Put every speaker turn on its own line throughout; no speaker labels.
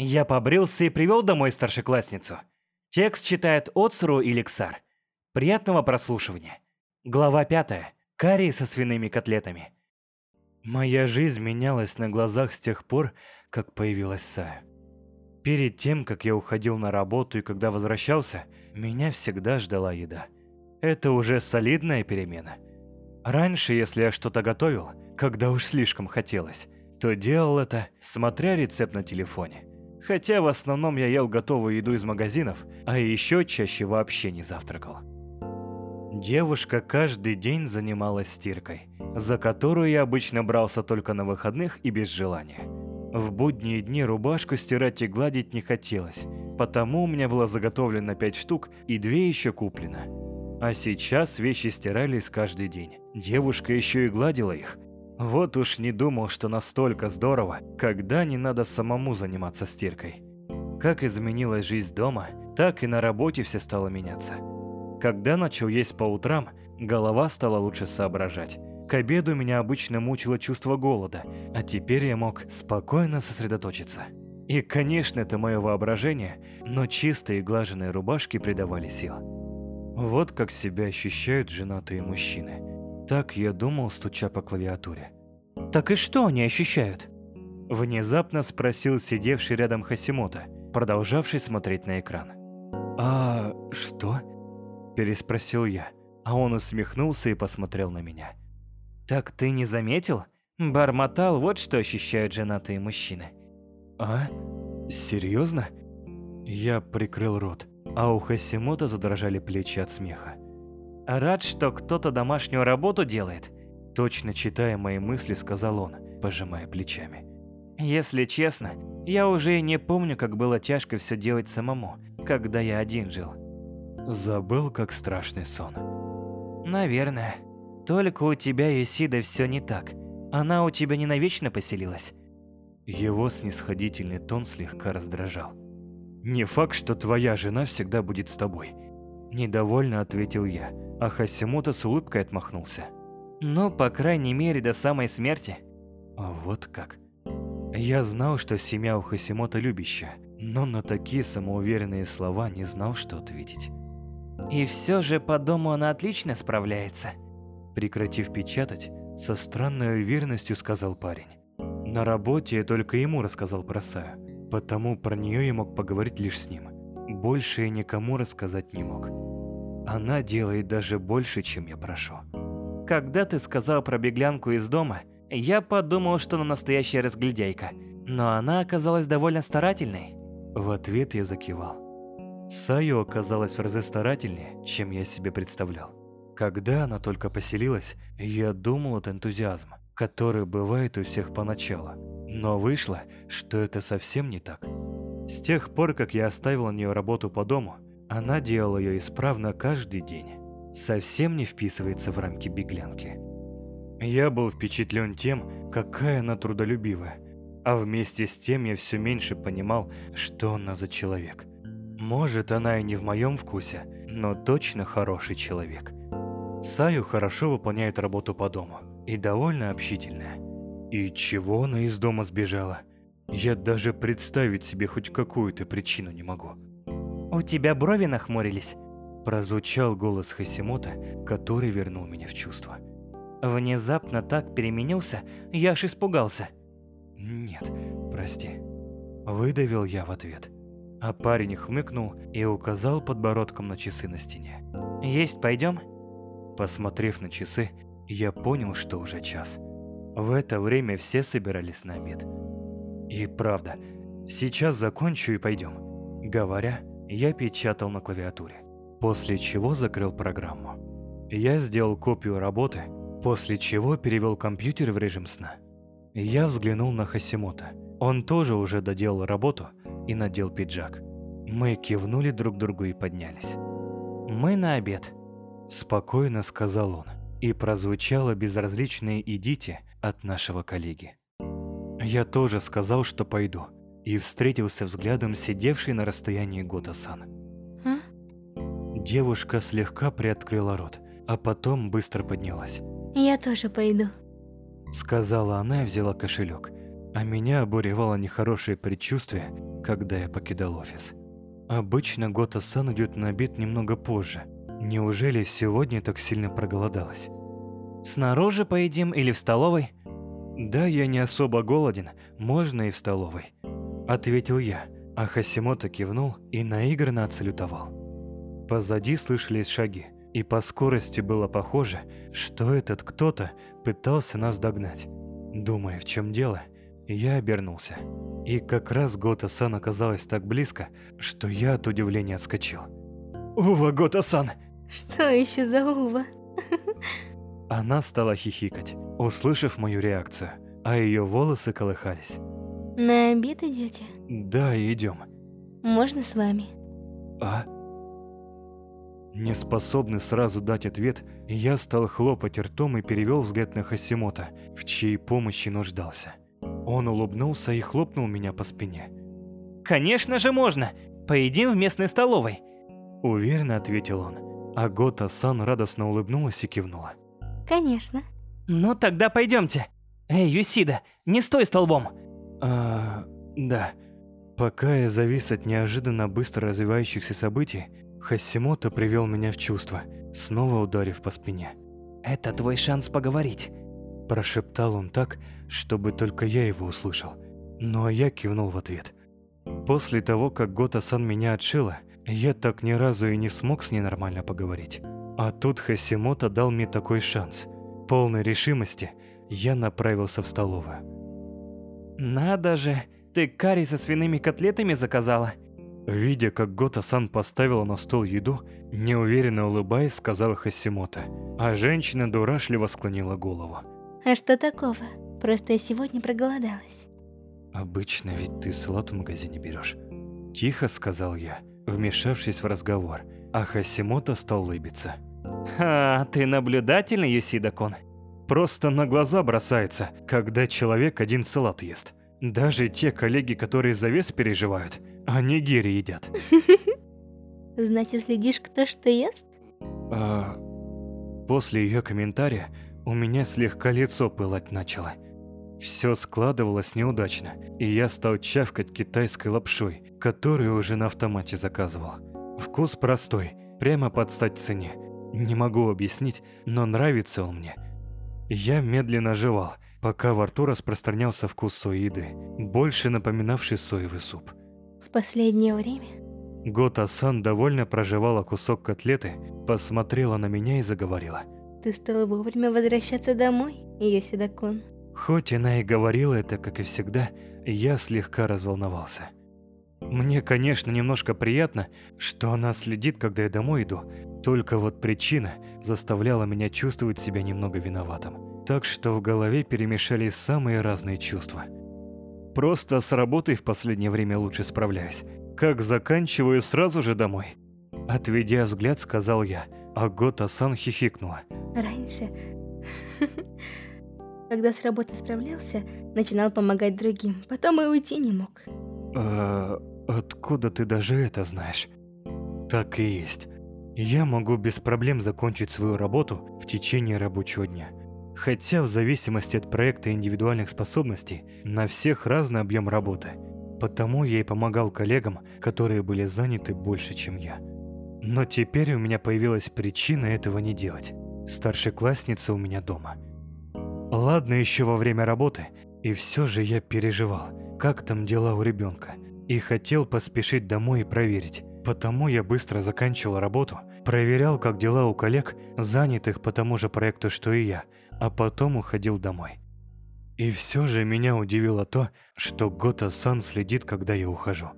Я побрился и привел домой старшеклассницу. Текст читает Оцру и Лексар. Приятного прослушивания. Глава пятая. Карри со свиными котлетами. Моя жизнь менялась на глазах с тех пор, как появилась Сая. Перед тем, как я уходил на работу и когда возвращался, меня всегда ждала еда. Это уже солидная перемена. Раньше, если я что-то готовил, когда уж слишком хотелось, то делал это, смотря рецепт на телефоне. Хотя в основном я ел готовую еду из магазинов, а еще чаще вообще не завтракал. Девушка каждый день занималась стиркой, за которую я обычно брался только на выходных и без желания. В будние дни рубашку стирать и гладить не хотелось, потому у меня было заготовлено 5 штук и две еще куплено. А сейчас вещи стирались каждый день. Девушка еще и гладила их, вот уж не думал, что настолько здорово, когда не надо самому заниматься стиркой. Как изменилась жизнь дома, так и на работе все стало меняться. Когда начал есть по утрам, голова стала лучше соображать. К обеду меня обычно мучило чувство голода, а теперь я мог спокойно сосредоточиться. И, конечно, это мое воображение, но чистые глаженные рубашки придавали сил. Вот как себя ощущают женатые мужчины. Так я думал, стуча по клавиатуре.
Так и что они ощущают?
Внезапно спросил сидевший рядом Хасимота, продолжавший смотреть на экран. «А что?» – переспросил я, а он усмехнулся и посмотрел на меня.
«Так ты не заметил? Бормотал, вот что ощущают женатые мужчины».
«А? Серьезно?» Я прикрыл рот, а у Хасимота задрожали плечи от смеха.
Рад, что кто-то домашнюю работу делает.
Точно читая мои мысли, сказал он, пожимая плечами.
Если честно, я уже и не помню, как было тяжко все делать самому, когда я один жил.
Забыл, как страшный сон.
Наверное. Только у тебя, Исида, все не так. Она у тебя не навечно поселилась.
Его снисходительный тон слегка раздражал. Не факт, что твоя жена всегда будет с тобой. Недовольно ответил я, а Хасимото с улыбкой отмахнулся.
Ну, по крайней мере, до самой смерти.
А вот как. Я знал, что семья у Хасимото любящая, но на такие самоуверенные слова не знал, что ответить.
И все же по дому она отлично справляется.
Прекратив печатать, со странной уверенностью сказал парень. На работе только ему рассказал про Саю, потому про нее я мог поговорить лишь с ним. Больше я никому рассказать не мог. Она делает даже больше, чем я прошу.
Когда ты сказал про беглянку из дома, я подумал, что она настоящая разглядейка. Но она оказалась довольно старательной.
В ответ я закивал. Саю оказалась в разы старательнее, чем я себе представлял. Когда она только поселилась, я думал от энтузиазма, который бывает у всех поначалу. Но вышло, что это совсем не так. С тех пор, как я оставил на нее работу по дому, она делала ее исправно каждый день. Совсем не вписывается в рамки беглянки. Я был впечатлен тем, какая она трудолюбивая, а вместе с тем я все меньше понимал, что она за человек. Может, она и не в моем вкусе, но точно хороший человек. Саю хорошо выполняет работу по дому и довольно общительная. И чего она из дома сбежала? Я даже представить себе хоть какую-то причину не могу.
У тебя брови нахмурились?
Прозвучал голос Хасимота, который вернул меня в чувство.
Внезапно так переменился, я аж испугался.
Нет, прости. Выдавил я в ответ. А парень хмыкнул и указал подбородком на часы на стене.
«Есть пойдем?»
Посмотрев на часы, я понял, что уже час. В это время все собирались на обед. И правда, сейчас закончу и пойдем. Говоря, я печатал на клавиатуре, после чего закрыл программу. Я сделал копию работы, после чего перевел компьютер в режим сна. Я взглянул на Хасимота. Он тоже уже доделал работу и надел пиджак. Мы кивнули друг другу и поднялись.
«Мы на обед», –
спокойно сказал он. И прозвучало безразличное «идите» от нашего коллеги. Я тоже сказал, что пойду, и встретился взглядом сидевшей на расстоянии Гота-сан.
А?
Девушка слегка приоткрыла рот, а потом быстро поднялась.
Я тоже пойду.
Сказала она и взяла кошелек, а меня обуревало нехорошее предчувствие, когда я покидал офис. Обычно Гота-сан идет на обед немного позже. Неужели сегодня так сильно проголодалась?
Снаружи поедим или в столовой?
Да, я не особо голоден, можно и в столовой. Ответил я, а Хасимото кивнул и наигранно отсалютовал. Позади слышались шаги, и по скорости было похоже, что этот кто-то пытался нас догнать. Думая, в чем дело, я обернулся. И как раз Гота-сан оказалась так близко, что я от удивления отскочил. «Ува, Гота-сан!»
Что еще за Ува?
Она стала хихикать, услышав мою реакцию, а ее волосы колыхались.
На обед идете?
Да, идем.
Можно с вами?
А? Не способный сразу дать ответ, я стал хлопать ртом и перевел взгляд на Хасимота, в чьей помощи нуждался. Он улыбнулся и хлопнул меня по спине.
Конечно же можно. Поедим в местной столовой.
Уверенно ответил он. А Гота-сан радостно улыбнулась и кивнула.
Конечно.
Ну тогда пойдемте. Эй, Юсида, не стой столбом.
А, да. Пока я завис от неожиданно быстро развивающихся событий, Хасимото привел меня в чувство, снова ударив по спине.
Это твой шанс поговорить.
Прошептал он так, чтобы только я его услышал. Ну а я кивнул в ответ. После того, как Гота-сан меня отшила, я так ни разу и не смог с ней нормально поговорить. А тут Хасимото дал мне такой шанс. Полной решимости я направился в столовую.
Надо же, ты карри со свиными котлетами заказала?
Видя, как Гота-сан поставила на стол еду, неуверенно улыбаясь, сказал Хасимото, а женщина дурашливо склонила голову.
А что такого? Просто я сегодня проголодалась.
Обычно ведь ты салат в магазине берешь. Тихо сказал я, вмешавшись в разговор, а Хасимото стал улыбиться.
Ха, ты наблюдательный, Юсида-кун.
Просто на глаза бросается, когда человек один салат ест. Даже те коллеги, которые за вес переживают, они гири едят.
Значит, следишь, кто что ест?
А... После ее комментария у меня слегка лицо пылать начало. Все складывалось неудачно, и я стал чавкать китайской лапшой, которую уже на автомате заказывал. Вкус простой, прямо под стать цене. Не могу объяснить, но нравится он мне. Я медленно жевал, пока во рту распространялся вкус сои еды, больше напоминавший соевый суп.
В последнее время?
Гота-сан довольно прожевала кусок котлеты, посмотрела на меня и заговорила –
ты стала вовремя возвращаться домой, Йосида-кун.
Хоть она и говорила это, как и всегда, я слегка разволновался. Мне, конечно, немножко приятно, что она следит, когда я домой иду, только вот причина заставляла меня чувствовать себя немного виноватым. Так что в голове перемешались самые разные чувства. Просто с работой в последнее время лучше справляюсь. Как заканчиваю, сразу же домой. Отведя взгляд, сказал я, а Гота-сан хихикнула.
Раньше, когда с работы справлялся, начинал помогать другим, потом и уйти не мог.
А, откуда ты даже это знаешь? Так и есть. Я могу без проблем закончить свою работу в течение рабочего дня. Хотя в зависимости от проекта и индивидуальных способностей на всех разный объем работы. Потому я и помогал коллегам, которые были заняты больше, чем я. Но теперь у меня появилась причина этого не делать старшеклассница у меня дома. Ладно, еще во время работы, и все же я переживал, как там дела у ребенка, и хотел поспешить домой и проверить. Потому я быстро заканчивал работу, проверял, как дела у коллег, занятых по тому же проекту, что и я, а потом уходил домой. И все же меня удивило то, что Гота-сан следит, когда я ухожу.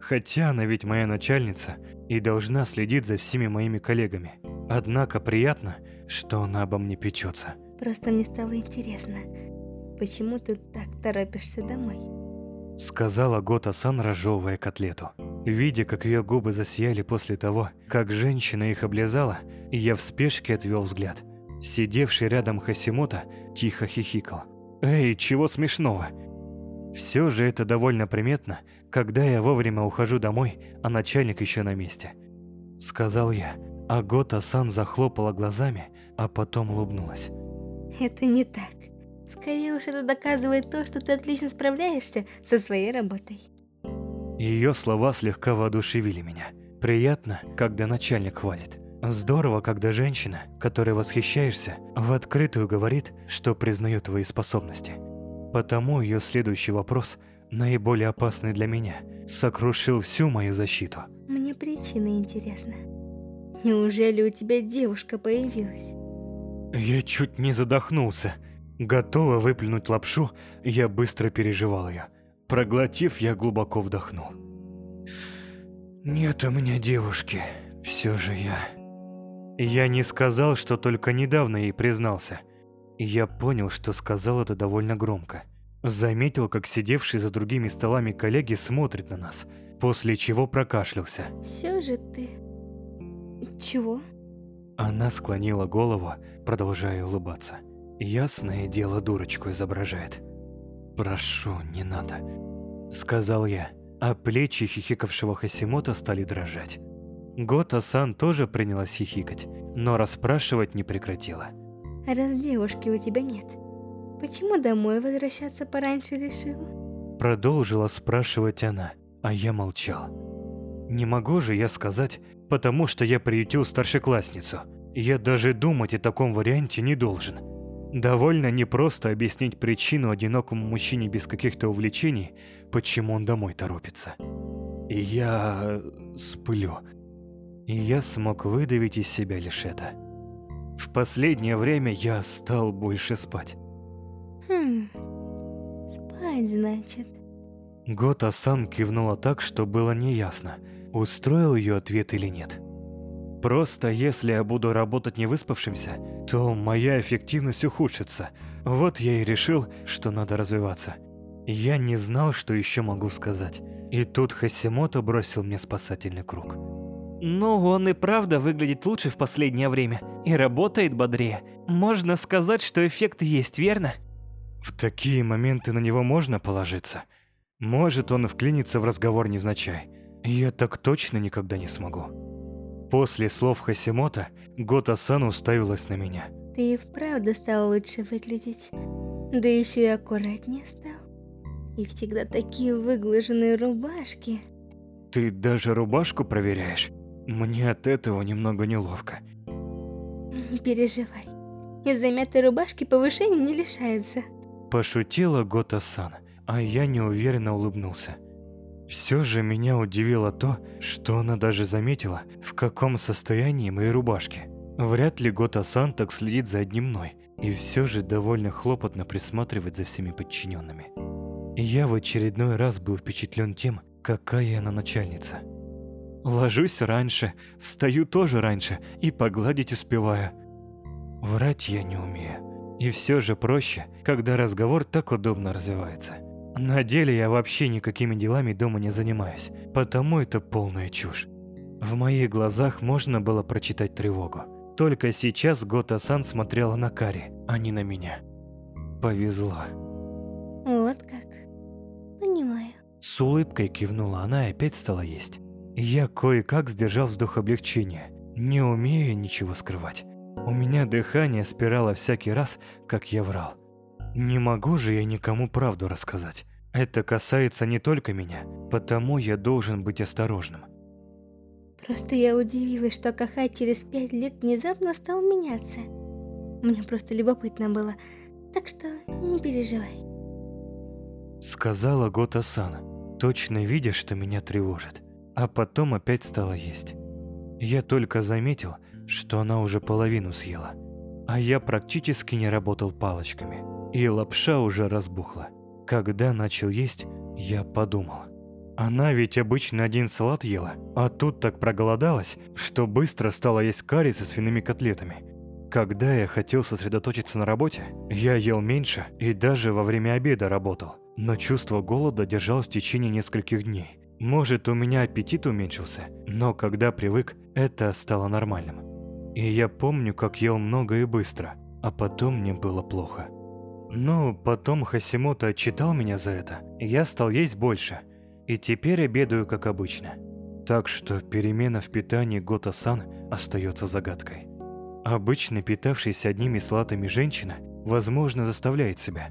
Хотя она ведь моя начальница и должна следить за всеми моими коллегами. Однако приятно, что она обо мне печется.
Просто мне стало интересно, почему ты так торопишься домой?
Сказала Гота-сан, разжевывая котлету. Видя, как ее губы засияли после того, как женщина их облизала, я в спешке отвел взгляд. Сидевший рядом Хасимото тихо хихикал. «Эй, чего смешного?» Все же это довольно приметно, когда я вовремя ухожу домой, а начальник еще на месте. Сказал я, а Гота-сан захлопала глазами, а потом улыбнулась.
Это не так. Скорее уж это доказывает то, что ты отлично справляешься со своей работой.
Ее слова слегка воодушевили меня. Приятно, когда начальник хвалит. Здорово, когда женщина, которой восхищаешься, в открытую говорит, что признает твои способности. Потому ее следующий вопрос, наиболее опасный для меня, сокрушил всю мою защиту.
Мне причина интересна. Неужели у тебя девушка появилась?
Я чуть не задохнулся. Готова выплюнуть лапшу, я быстро переживал ее. Проглотив, я глубоко вдохнул. Нет у меня девушки, все же я... Я не сказал, что только недавно ей признался. Я понял, что сказал это довольно громко. Заметил, как сидевшие за другими столами коллеги смотрят на нас, после чего прокашлялся.
Все же ты... Чего?
Она склонила голову, продолжая улыбаться. Ясное дело дурочку изображает. «Прошу, не надо», — сказал я, а плечи хихикавшего Хасимота стали дрожать. Гота-сан тоже принялась хихикать, но расспрашивать не прекратила.
Раз девушки у тебя нет, почему домой возвращаться пораньше решил?
Продолжила спрашивать она, а я молчал. Не могу же я сказать, потому что я приютил старшеклассницу. Я даже думать о таком варианте не должен. Довольно непросто объяснить причину одинокому мужчине без каких-то увлечений, почему он домой торопится. И я сплю. И я смог выдавить из себя лишь это. В последнее время я стал больше спать.
Хм, спать, значит.
Гота-сан кивнула так, что было неясно, устроил ее ответ или нет. Просто если я буду работать не выспавшимся, то моя эффективность ухудшится. Вот я и решил, что надо развиваться. Я не знал, что еще могу сказать. И тут Хасимото бросил мне спасательный круг.
Ну, он и правда выглядит лучше в последнее время. И работает бодрее. Можно сказать, что эффект есть, верно?
В такие моменты на него можно положиться. Может, он вклинится в разговор невзначай. Я так точно никогда не смогу. После слов Хасимота, Гота-сан уставилась на меня.
Ты и вправду стал лучше выглядеть. Да еще и аккуратнее стал. И всегда такие выглаженные рубашки.
Ты даже рубашку проверяешь? Мне от этого немного неловко.
Не переживай. Из-за мятой рубашки повышения не лишается.
Пошутила Гота-сан, а я неуверенно улыбнулся. Все же меня удивило то, что она даже заметила, в каком состоянии мои рубашки. Вряд ли Гота-сан так следит за одним мной, и все же довольно хлопотно присматривать за всеми подчиненными. Я в очередной раз был впечатлен тем, какая она начальница. Ложусь раньше, встаю тоже раньше и погладить успеваю. Врать я не умею. И все же проще, когда разговор так удобно развивается. На деле я вообще никакими делами дома не занимаюсь, потому это полная чушь. В моих глазах можно было прочитать тревогу. Только сейчас Гота-сан смотрела на Кари, а не на меня. Повезло.
Вот как. Понимаю.
С улыбкой кивнула она и опять стала есть. Я кое-как сдержал вздох облегчения. Не умею ничего скрывать. У меня дыхание спирало всякий раз, как я врал. Не могу же я никому правду рассказать. Это касается не только меня, потому я должен быть осторожным.
Просто я удивилась, что Кахай через пять лет внезапно стал меняться. Мне просто любопытно было, так что не переживай.
Сказала Гота-сан, точно видя, что меня тревожит, а потом опять стала есть. Я только заметил, что она уже половину съела, а я практически не работал палочками, и лапша уже разбухла. Когда начал есть, я подумал. Она ведь обычно один салат ела, а тут так проголодалась, что быстро стала есть карри со свиными котлетами. Когда я хотел сосредоточиться на работе, я ел меньше и даже во время обеда работал. Но чувство голода держалось в течение нескольких дней. Может, у меня аппетит уменьшился, но когда привык, это стало нормальным. И я помню, как ел много и быстро, а потом мне было плохо. Ну, потом Хасимото отчитал меня за это, и я стал есть больше. И теперь обедаю как обычно. Так что перемена в питании Гота-сан остается загадкой. Обычно питавшаяся одними салатами женщина, возможно, заставляет себя.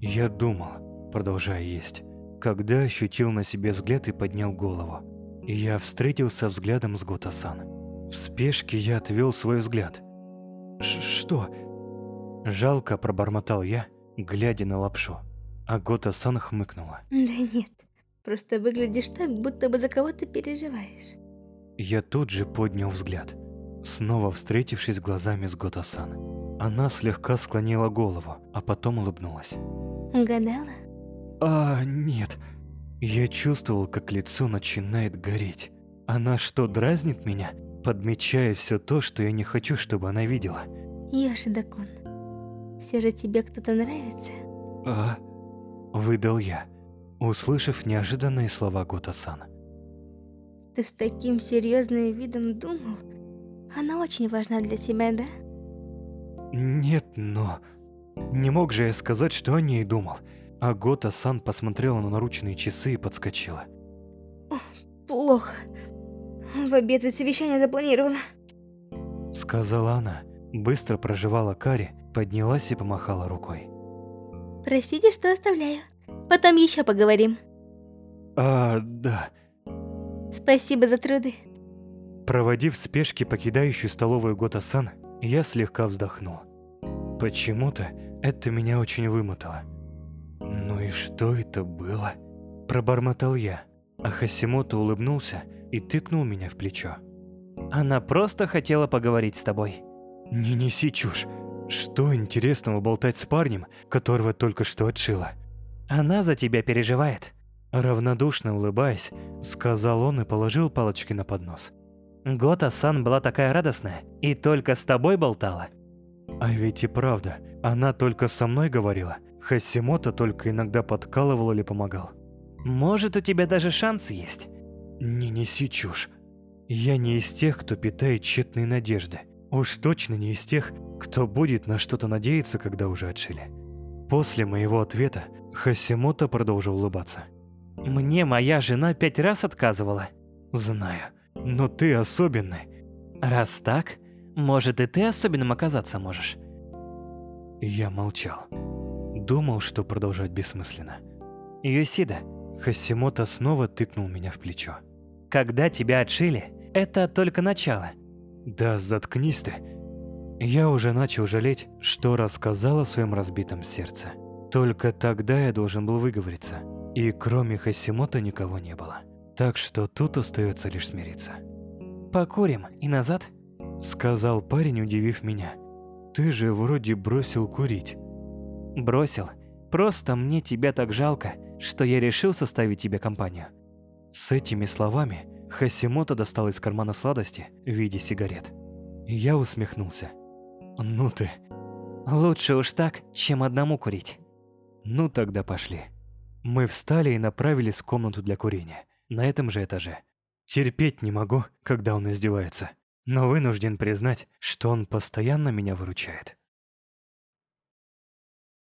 Я думал, продолжая есть, когда ощутил на себе взгляд и поднял голову. Я встретился взглядом с Гота-сан. В спешке я отвел свой взгляд. «Что?» Жалко пробормотал я, глядя на лапшу. А Гота-сан хмыкнула.
Да нет, просто выглядишь так, будто бы за кого-то переживаешь.
Я тут же поднял взгляд, снова встретившись глазами с Гота-сан. Она слегка склонила голову, а потом улыбнулась.
Угадала?
А, нет. Я чувствовал, как лицо начинает гореть. Она что, дразнит меня, подмечая все то, что я не хочу, чтобы она видела?
Йошида-кун, все же тебе кто-то нравится?
А, выдал я, услышав неожиданные слова Гота-сан.
Ты с таким серьезным видом думал? Она очень важна для тебя, да?
Нет, но... Не мог же я сказать, что о ней думал. А Гота-сан посмотрела на наручные часы и подскочила.
Плохо. В обед ведь совещание запланировано.
Сказала она, быстро проживала карри, поднялась и помахала рукой.
Простите, что оставляю. Потом еще поговорим.
А, да.
Спасибо за труды.
Проводив в спешке покидающую столовую Гота-сан, я слегка вздохнул. Почему-то это меня очень вымотало. Ну и что это было? Пробормотал я, а Хасимото улыбнулся и тыкнул меня в плечо.
Она просто хотела поговорить с тобой.
Не неси чушь. Что интересного болтать с парнем, которого только что отшила?
Она за тебя переживает.
Равнодушно улыбаясь, сказал он и положил палочки на поднос.
Гота-сан была такая радостная и только с тобой болтала.
А ведь и правда, она только со мной говорила. Хасимото только иногда подкалывал или помогал.
Может, у тебя даже шанс есть.
Не неси чушь. Я не из тех, кто питает тщетные надежды. Уж точно не из тех, кто будет на что-то надеяться, когда уже отшили. После моего ответа Хасимото продолжил улыбаться.
Мне моя жена пять раз отказывала.
Знаю. Но ты особенный.
Раз так, может и ты особенным оказаться можешь.
Я молчал. Думал, что продолжать бессмысленно.
Юсида.
Хасимото снова тыкнул меня в плечо.
Когда тебя отшили, это только начало.
Да заткнись ты. Я уже начал жалеть, что рассказал о своем разбитом сердце. Только тогда я должен был выговориться. И кроме Хасимото никого не было. Так что тут остается лишь смириться.
«Покурим и назад?»
Сказал парень, удивив меня. «Ты же вроде бросил курить».
«Бросил. Просто мне тебя так жалко, что я решил составить тебе компанию».
С этими словами Хасимото достал из кармана сладости в виде сигарет. Я усмехнулся. «Ну ты...»
«Лучше уж так, чем одному курить».
«Ну тогда пошли». Мы встали и направились в комнату для курения на этом же этаже. Терпеть не могу, когда он издевается, но вынужден признать, что он постоянно меня выручает.